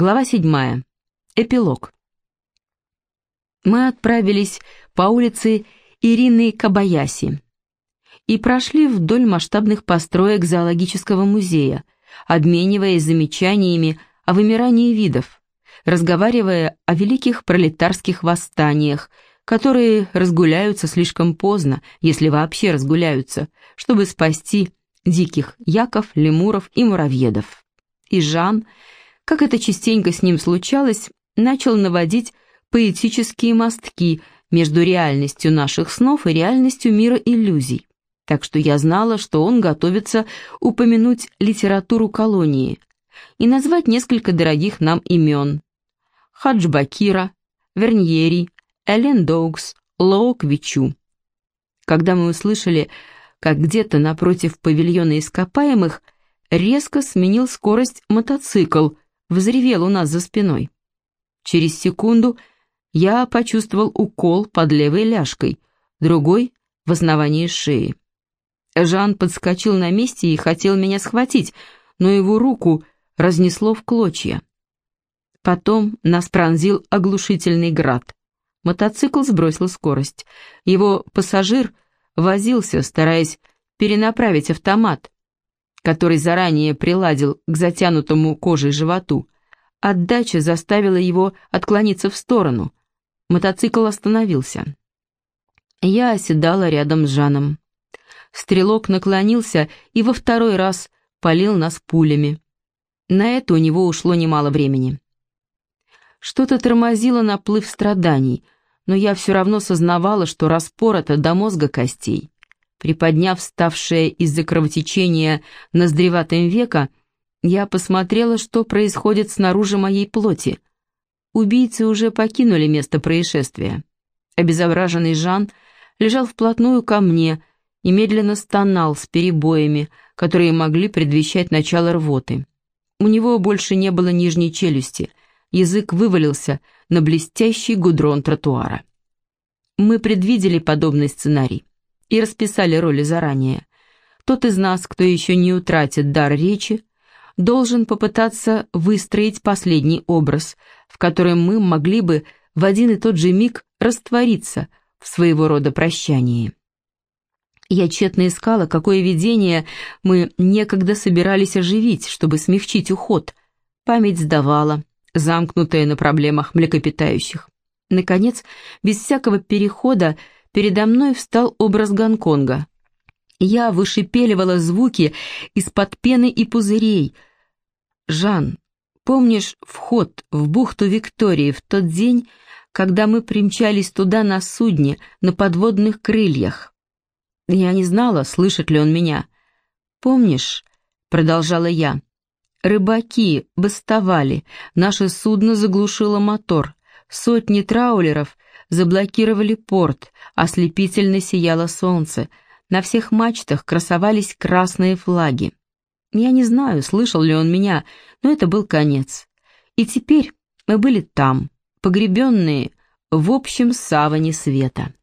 Глава 7. Эпилог. Мы отправились по улице Ирины Кабаяси и прошли вдоль масштабных построек зоологического музея, обмениваясь замечаниями о вымирании видов, разговаривая о великих пролетарских восстаниях, которые разгуляются слишком поздно, если вообще разгуляются, чтобы спасти диких яков, лемуров и муравьедов. И Жан – как это частенько с ним случалось, начал наводить поэтические мостки между реальностью наших снов и реальностью мира иллюзий. Так что я знала, что он готовится упомянуть литературу колонии и назвать несколько дорогих нам имен. Хаджбакира, Верньери, Элен Доукс, Лоу Квичу. Когда мы услышали, как где-то напротив павильона ископаемых резко сменил скорость мотоцикл – взревел у нас за спиной. Через секунду я почувствовал укол под левой ляжкой, другой — в основании шеи. Жан подскочил на месте и хотел меня схватить, но его руку разнесло в клочья. Потом нас пронзил оглушительный град. Мотоцикл сбросил скорость. Его пассажир возился, стараясь перенаправить автомат, который заранее приладил к затянутому кожей животу. Отдача заставила его отклониться в сторону. Мотоцикл остановился. Я оседала рядом с Жаном. Стрелок наклонился и во второй раз полил нас пулями. На это у него ушло немало времени. Что-то тормозило наплыв страданий, но я все равно сознавала, что распорото до мозга костей. Приподняв ставшее из-за кровотечения ноздреватым века, я посмотрела, что происходит снаружи моей плоти. Убийцы уже покинули место происшествия. Обезображенный Жан лежал вплотную ко мне и медленно стонал с перебоями, которые могли предвещать начало рвоты. У него больше не было нижней челюсти, язык вывалился на блестящий гудрон тротуара. Мы предвидели подобный сценарий и расписали роли заранее. Тот из нас, кто еще не утратит дар речи, должен попытаться выстроить последний образ, в котором мы могли бы в один и тот же миг раствориться в своего рода прощании. Я тщетно искала, какое видение мы некогда собирались оживить, чтобы смягчить уход. Память сдавала, замкнутая на проблемах млекопитающих. Наконец, без всякого перехода, передо мной встал образ Гонконга. Я вышипеливала звуки из-под пены и пузырей. «Жан, помнишь вход в бухту Виктории в тот день, когда мы примчались туда на судне, на подводных крыльях?» Я не знала, слышит ли он меня. «Помнишь?» — продолжала я. «Рыбаки бастовали, наше судно заглушило мотор, сотни траулеров заблокировали порт, ослепительно сияло солнце, на всех мачтах красовались красные флаги. Я не знаю, слышал ли он меня, но это был конец. И теперь мы были там, погребенные в общем саване света.